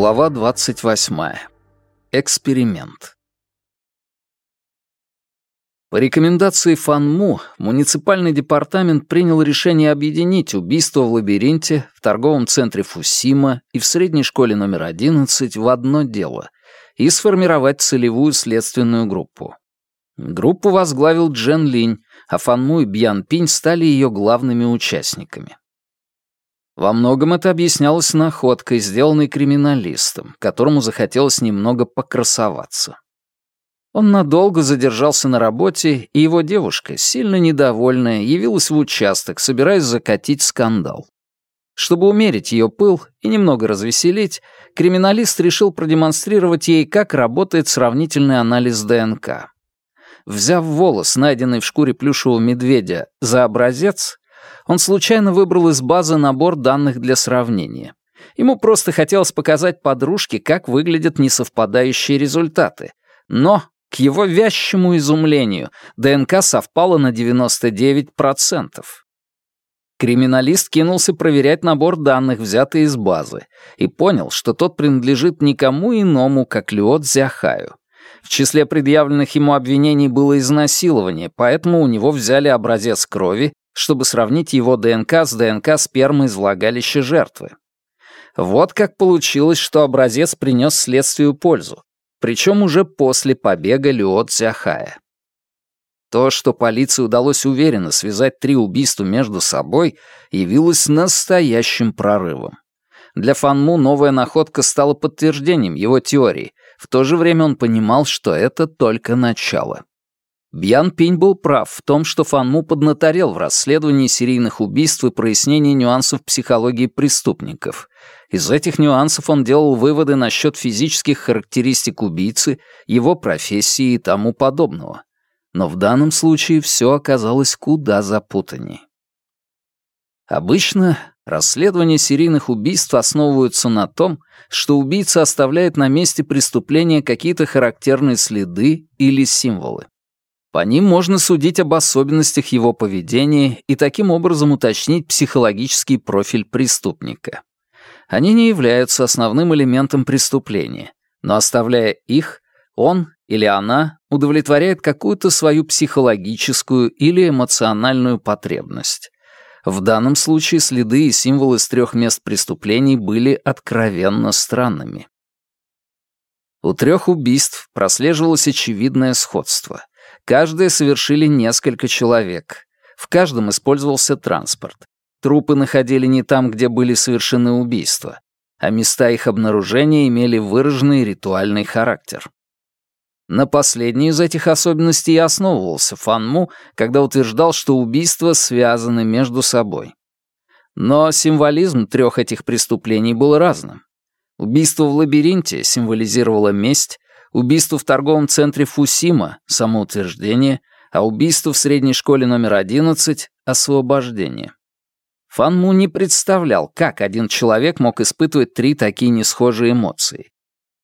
Глава 28. Эксперимент. По рекомендации Фанму, муниципальный департамент принял решение объединить убийство в лабиринте, в торговом центре Фусима и в средней школе номер 11 в одно дело и сформировать целевую следственную группу. Группу возглавил Джен Линь, а Фанму и Бьян Пинь стали ее главными участниками. Во многом это объяснялось находкой, сделанной криминалистом, которому захотелось немного покрасоваться. Он надолго задержался на работе, и его девушка, сильно недовольная, явилась в участок, собираясь закатить скандал. Чтобы умерить ее пыл и немного развеселить, криминалист решил продемонстрировать ей, как работает сравнительный анализ ДНК. Взяв волос, найденный в шкуре плюшевого медведя, за образец, он случайно выбрал из базы набор данных для сравнения. Ему просто хотелось показать подружке, как выглядят несовпадающие результаты. Но, к его вязчему изумлению, ДНК совпала на 99%. Криминалист кинулся проверять набор данных, взятый из базы, и понял, что тот принадлежит никому иному, как Люот Зяхаю. В числе предъявленных ему обвинений было изнасилование, поэтому у него взяли образец крови чтобы сравнить его ДНК с ДНК спермы из влагалища жертвы. Вот как получилось, что образец принес следствию пользу, причем уже после побега Люот Цяхая. То, что полиции удалось уверенно связать три убийства между собой, явилось настоящим прорывом. Для Фанму новая находка стала подтверждением его теории. В то же время он понимал, что это только начало. Бьян Пинь был прав в том, что Фанму поднаторел в расследовании серийных убийств и прояснении нюансов психологии преступников. Из этих нюансов он делал выводы насчет физических характеристик убийцы, его профессии и тому подобного. Но в данном случае все оказалось куда запутаннее. Обычно расследования серийных убийств основываются на том, что убийца оставляет на месте преступления какие-то характерные следы или символы. По ним можно судить об особенностях его поведения и таким образом уточнить психологический профиль преступника. Они не являются основным элементом преступления, но оставляя их, он или она удовлетворяет какую-то свою психологическую или эмоциональную потребность. В данном случае следы и символы с трех мест преступлений были откровенно странными. У трех убийств прослеживалось очевидное сходство. Каждое совершили несколько человек. В каждом использовался транспорт. Трупы находили не там, где были совершены убийства, а места их обнаружения имели выраженный ритуальный характер. На последней из этих особенностей и основывался Фанму, когда утверждал, что убийства связаны между собой. Но символизм трех этих преступлений был разным. Убийство в лабиринте символизировало месть, убийство в торговом центре Фусима — самоутверждение, а убийство в средней школе номер 11 — освобождение. Фан Му не представлял, как один человек мог испытывать три такие несхожие эмоции.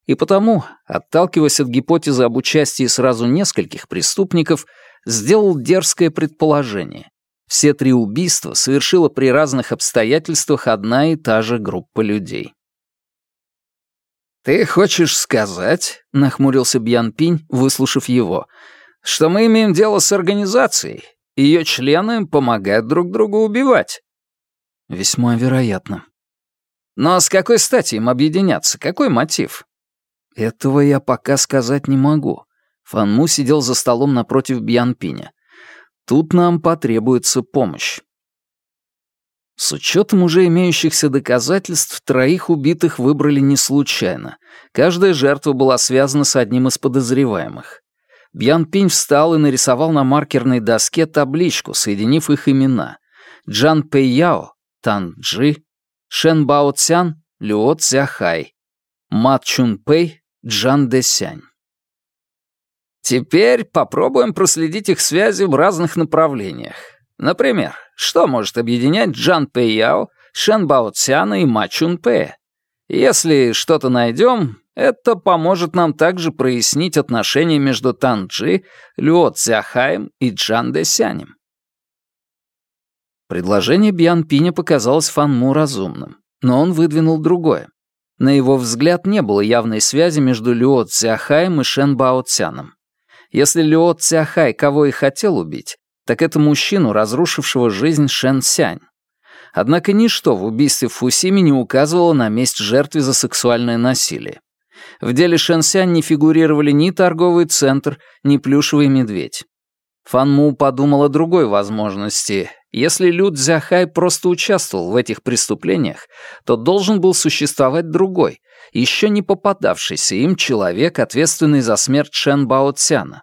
И потому, отталкиваясь от гипотезы об участии сразу нескольких преступников, сделал дерзкое предположение. Все три убийства совершила при разных обстоятельствах одна и та же группа людей. «Ты хочешь сказать, — нахмурился Бьян Пинь, выслушав его, — что мы имеем дело с организацией, ее члены помогают друг другу убивать?» «Весьма вероятно». «Но с какой стати им объединяться? Какой мотив?» «Этого я пока сказать не могу». Фанму сидел за столом напротив Бьян Пиня. «Тут нам потребуется помощь. С учетом уже имеющихся доказательств, троих убитых выбрали не случайно. Каждая жертва была связана с одним из подозреваемых. Бьян Пинь встал и нарисовал на маркерной доске табличку, соединив их имена. Джан Пэй Яо, Тан Джи, Шен Бао Цян, Люо Цзяхай, Ма Чун Пэй, Джан Дэсянь. Теперь попробуем проследить их связи в разных направлениях. Например, что может объединять Джан Пэйяо, Шэн Бао Цяна и Ма Чун Пэ? Если что-то найдем, это поможет нам также прояснить отношения между Тан Джи, Люо Цзяхаем и Джан Дэсянем. Предложение Бьян Пиня показалось Фан Му разумным, но он выдвинул другое. На его взгляд не было явной связи между Люо Цзяхаем и Шен Бао Цяном. Если Люо Цзяхай кого и хотел убить, так это мужчину, разрушившего жизнь Шен Сянь. Однако ничто в убийстве Фусими не указывало на месть жертве за сексуальное насилие. В деле Шэнсянь не фигурировали ни торговый центр, ни плюшевый медведь. Фан Му подумал о другой возможности. Если Лю Цзяхай просто участвовал в этих преступлениях, то должен был существовать другой, еще не попадавшийся им человек, ответственный за смерть Шен Бао Цяна.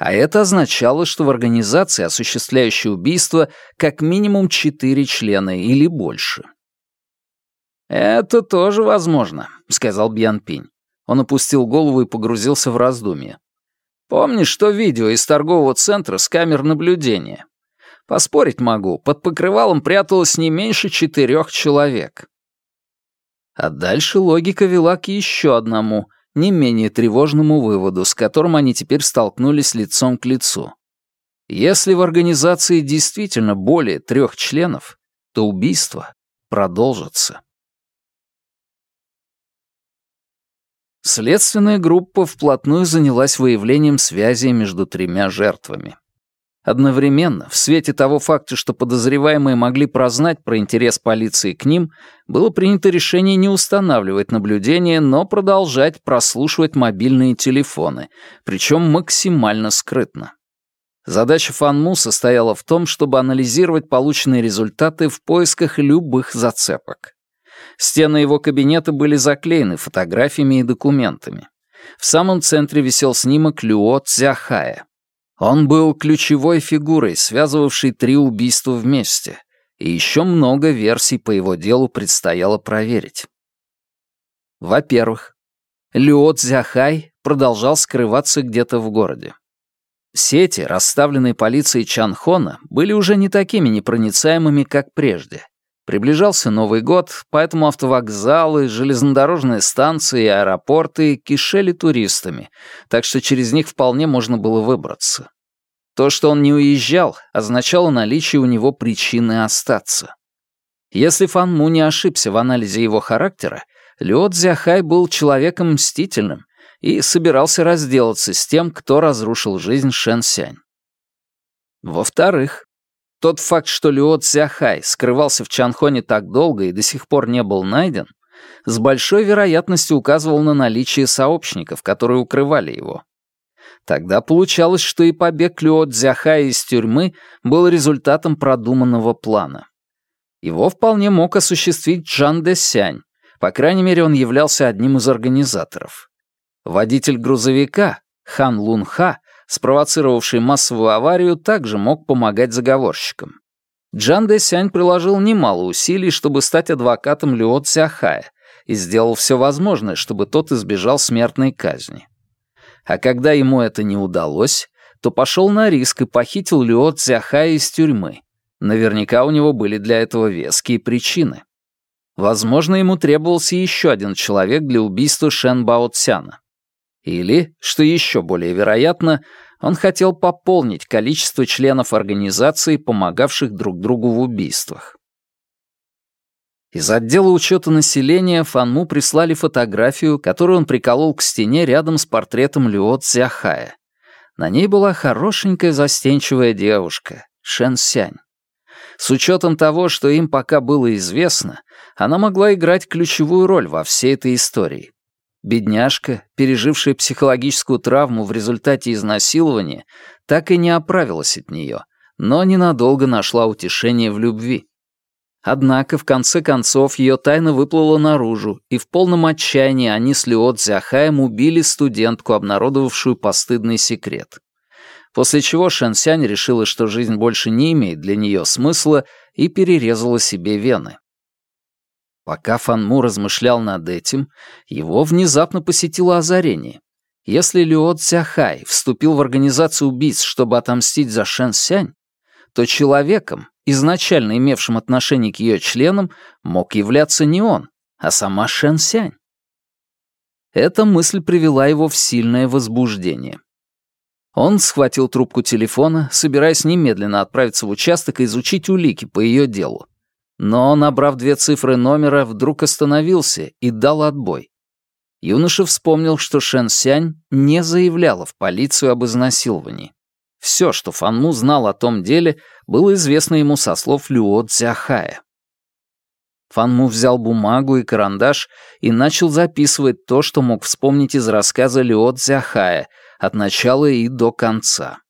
А это означало, что в организации, осуществляющей убийство, как минимум четыре члена или больше. «Это тоже возможно», — сказал Бьян Пинь. Он опустил голову и погрузился в раздумья. «Помнишь что видео из торгового центра с камер наблюдения? Поспорить могу, под покрывалом пряталось не меньше четырех человек». А дальше логика вела к еще одному — не менее тревожному выводу, с которым они теперь столкнулись лицом к лицу. Если в организации действительно более трех членов, то убийство продолжится. Следственная группа вплотную занялась выявлением связи между тремя жертвами. Одновременно, в свете того факта, что подозреваемые могли прознать про интерес полиции к ним, было принято решение не устанавливать наблюдение, но продолжать прослушивать мобильные телефоны, причем максимально скрытно. Задача Фанму состояла в том, чтобы анализировать полученные результаты в поисках любых зацепок. Стены его кабинета были заклеены фотографиями и документами. В самом центре висел снимок Люо Цзяхая, он был ключевой фигурой, связывавшей три убийства вместе, и еще много версий по его делу предстояло проверить. Во-первых, Люо Цзяхай продолжал скрываться где-то в городе. Сети, расставленные полицией Чанхона, были уже не такими непроницаемыми, как прежде. Приближался Новый год, поэтому автовокзалы, железнодорожные станции и аэропорты кишели туристами, так что через них вполне можно было выбраться. То, что он не уезжал, означало наличие у него причины остаться. Если Фан Му не ошибся в анализе его характера, Лё Цзяхай был человеком мстительным и собирался разделаться с тем, кто разрушил жизнь Шэн Сянь. Во-вторых, тот факт, что Люо Цзяхай скрывался в Чанхоне так долго и до сих пор не был найден, с большой вероятностью указывал на наличие сообщников, которые укрывали его. Тогда получалось, что и побег Люо Цзяхая из тюрьмы был результатом продуманного плана. Его вполне мог осуществить Джан Сянь, по крайней мере, он являлся одним из организаторов. Водитель грузовика, Хан Лун Ха, спровоцировавший массовую аварию, также мог помогать заговорщикам. Джан Дэсянь приложил немало усилий, чтобы стать адвокатом Люо Цяхая, и сделал все возможное, чтобы тот избежал смертной казни. А когда ему это не удалось, то пошел на риск и похитил Люо Цяхая из тюрьмы. Наверняка у него были для этого веские причины. Возможно, ему требовался еще один человек для убийства Шен Бао Цяна. Или, что еще более вероятно, он хотел пополнить количество членов организации, помогавших друг другу в убийствах. Из отдела учета населения Фанму прислали фотографию, которую он приколол к стене рядом с портретом Люо Цзяхая. На ней была хорошенькая застенчивая девушка, Шэн Сянь. С учетом того, что им пока было известно, она могла играть ключевую роль во всей этой истории. Бедняжка, пережившая психологическую травму в результате изнасилования, так и не оправилась от нее, но ненадолго нашла утешение в любви. Однако, в конце концов, ее тайна выплыла наружу, и в полном отчаянии они с Лео Цзяхаем убили студентку, обнародовавшую постыдный секрет. После чего Шэнсянь решила, что жизнь больше не имеет для нее смысла, и перерезала себе вены. Пока Фанму размышлял над этим, его внезапно посетило озарение. Если Люо Цяхай вступил в организацию убийц, чтобы отомстить за Шэн Сянь, то человеком, изначально имевшим отношение к ее членам, мог являться не он, а сама Шэн Сянь. Эта мысль привела его в сильное возбуждение. Он схватил трубку телефона, собираясь немедленно отправиться в участок и изучить улики по ее делу. Но, набрав две цифры номера, вдруг остановился и дал отбой. Юноша вспомнил, что Шэн Сянь не заявляла в полицию об изнасиловании. Все, что Фанму знал о том деле, было известно ему со слов Люо Цзяхая. Фанму взял бумагу и карандаш и начал записывать то, что мог вспомнить из рассказа Люо Цзяхая от начала и до конца.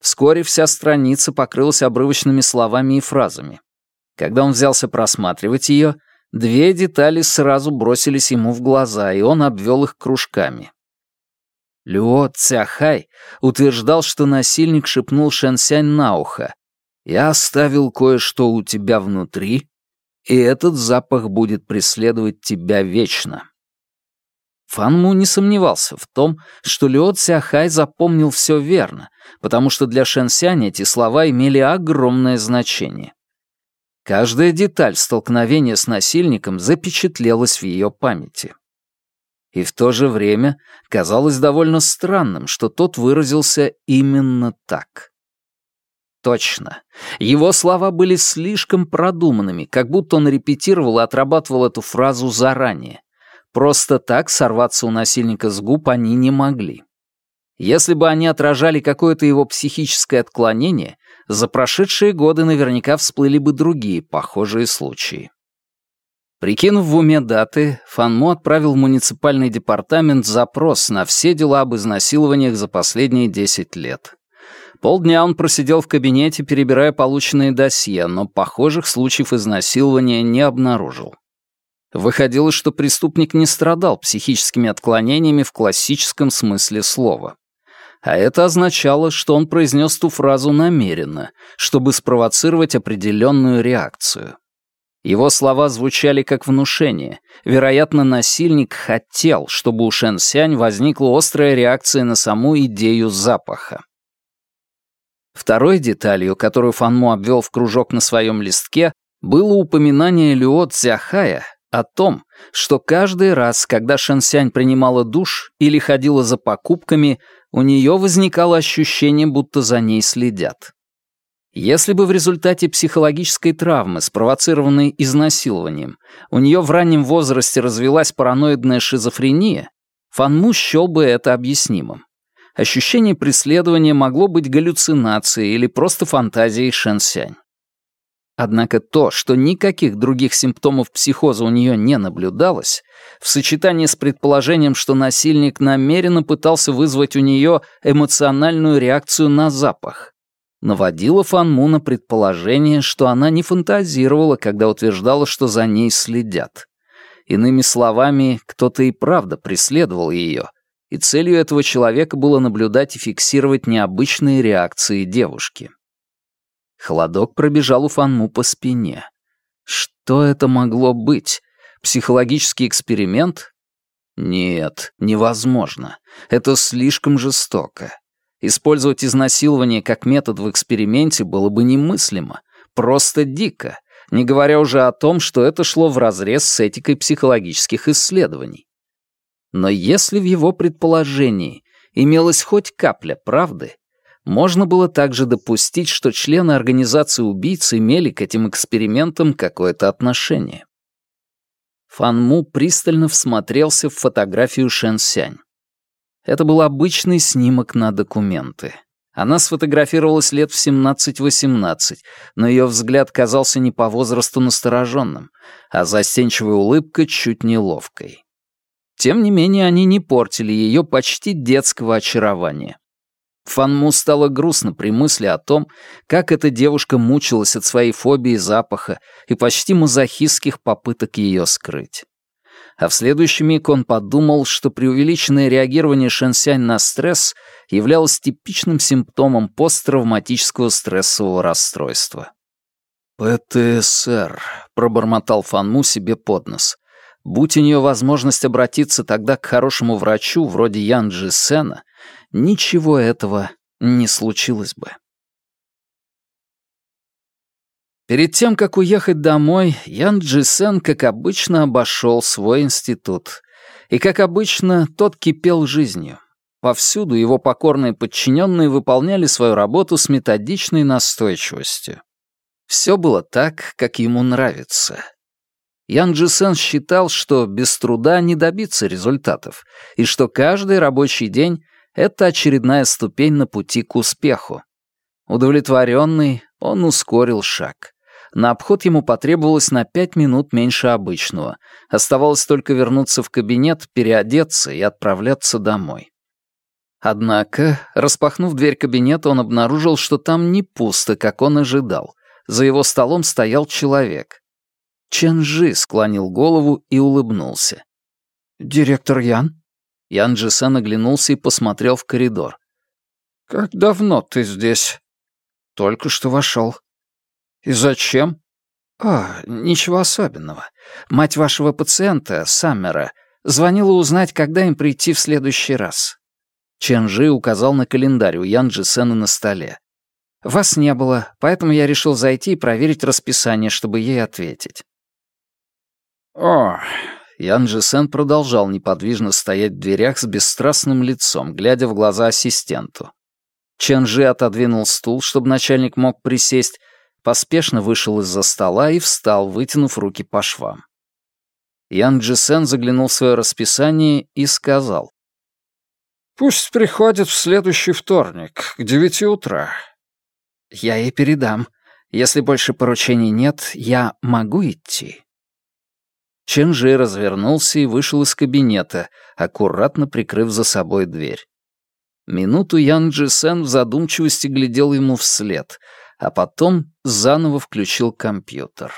Вскоре вся страница покрылась обрывочными словами и фразами. Когда он взялся просматривать ее, две детали сразу бросились ему в глаза, и он обвел их кружками. Люо Цяхай утверждал, что насильник шепнул Шэнсянь на ухо. «Я оставил кое-что у тебя внутри, и этот запах будет преследовать тебя вечно». Фанму не сомневался в том, что Люо Цяхай запомнил все верно, потому что для Шэнсянь эти слова имели огромное значение. Каждая деталь столкновения с насильником запечатлелась в ее памяти. И в то же время казалось довольно странным, что тот выразился именно так. Точно. Его слова были слишком продуманными, как будто он репетировал и отрабатывал эту фразу заранее. Просто так сорваться у насильника с губ они не могли. Если бы они отражали какое-то его психическое отклонение, за прошедшие годы наверняка всплыли бы другие похожие случаи. Прикинув в уме даты, Фанму отправил в муниципальный департамент запрос на все дела об изнасилованиях за последние 10 лет. Полдня он просидел в кабинете, перебирая полученные досье, но похожих случаев изнасилования не обнаружил. Выходило, что преступник не страдал психическими отклонениями в классическом смысле слова. А это означало, что он произнес ту фразу намеренно, чтобы спровоцировать определенную реакцию. Его слова звучали как внушение. Вероятно, насильник хотел, чтобы у Шэн Сянь возникла острая реакция на саму идею запаха. Второй деталью, которую Фанму обвел в кружок на своем листке, было упоминание Люо Цзяхая о том, что каждый раз, когда Шэнсянь принимала душ или ходила за покупками, у нее возникало ощущение, будто за ней следят. Если бы в результате психологической травмы, спровоцированной изнасилованием, у нее в раннем возрасте развилась параноидная шизофрения, Фанму счел бы это объяснимым. Ощущение преследования могло быть галлюцинацией или просто фантазией Шэнсянь. Однако то, что никаких других симптомов психоза у нее не наблюдалось, в сочетании с предположением, что насильник намеренно пытался вызвать у нее эмоциональную реакцию на запах, наводила Фанму на предположение, что она не фантазировала, когда утверждала, что за ней следят. Иными словами, кто-то и правда преследовал ее, и целью этого человека было наблюдать и фиксировать необычные реакции девушки. Холодок пробежал у Фанму по спине. Что это могло быть? Психологический эксперимент? Нет, невозможно. Это слишком жестоко. Использовать изнасилование как метод в эксперименте было бы немыслимо, просто дико, не говоря уже о том, что это шло вразрез с этикой психологических исследований. Но если в его предположении имелась хоть капля правды, можно было также допустить, что члены организации убийц имели к этим экспериментам какое-то отношение. Фанму пристально всмотрелся в фотографию Шэн Сянь. Это был обычный снимок на документы. Она сфотографировалась лет в 17-18, но ее взгляд казался не по возрасту настороженным, а застенчивая улыбка чуть неловкой. Тем не менее, они не портили ее почти детского очарования. Фанму стало грустно при мысли о том, как эта девушка мучилась от своей фобии запаха и почти мазохистских попыток ее скрыть а в следующий миг он подумал, что преувеличенное реагирование Шэнсянь на стресс являлось типичным симптомом посттравматического стрессового расстройства. «ПТСР», — пробормотал Фанму себе под нос. Будь у нее возможность обратиться тогда к хорошему врачу, вроде Ян Джи Сена, ничего этого не случилось бы. Перед тем, как уехать домой, Ян Джисен, как обычно, обошел свой институт. И, как обычно, тот кипел жизнью. Повсюду его покорные подчиненные выполняли свою работу с методичной настойчивостью. Все было так, как ему нравится. Ян Джисен считал, что без труда не добиться результатов, и что каждый рабочий день — это очередная ступень на пути к успеху. Удовлетворенный, он ускорил шаг. На обход ему потребовалось на пять минут меньше обычного. Оставалось только вернуться в кабинет, переодеться и отправляться домой. Однако, распахнув дверь кабинета, он обнаружил, что там не пусто, как он ожидал. За его столом стоял человек. Ченжи склонил голову и улыбнулся. «Директор Ян?» Ян Джисен оглянулся и посмотрел в коридор. «Как давно ты здесь?» «Только что вошел». «И зачем?» «А, ничего особенного. Мать вашего пациента, Саммера, звонила узнать, когда им прийти в следующий раз». Ченжи указал на календарь у Ян Джисена на столе. «Вас не было, поэтому я решил зайти и проверить расписание, чтобы ей ответить». «О!» Ян Джисен продолжал неподвижно стоять в дверях с бесстрастным лицом, глядя в глаза ассистенту. Ченжи отодвинул стул, чтобы начальник мог присесть, поспешно вышел из-за стола и встал, вытянув руки по швам. Ян Джисен заглянул в свое расписание и сказал. «Пусть приходит в следующий вторник, к девяти утра». «Я ей передам. Если больше поручений нет, я могу идти». Ченжи развернулся и вышел из кабинета, аккуратно прикрыв за собой дверь. Минуту Ян Джи Сен в задумчивости глядел ему вслед, а потом заново включил компьютер.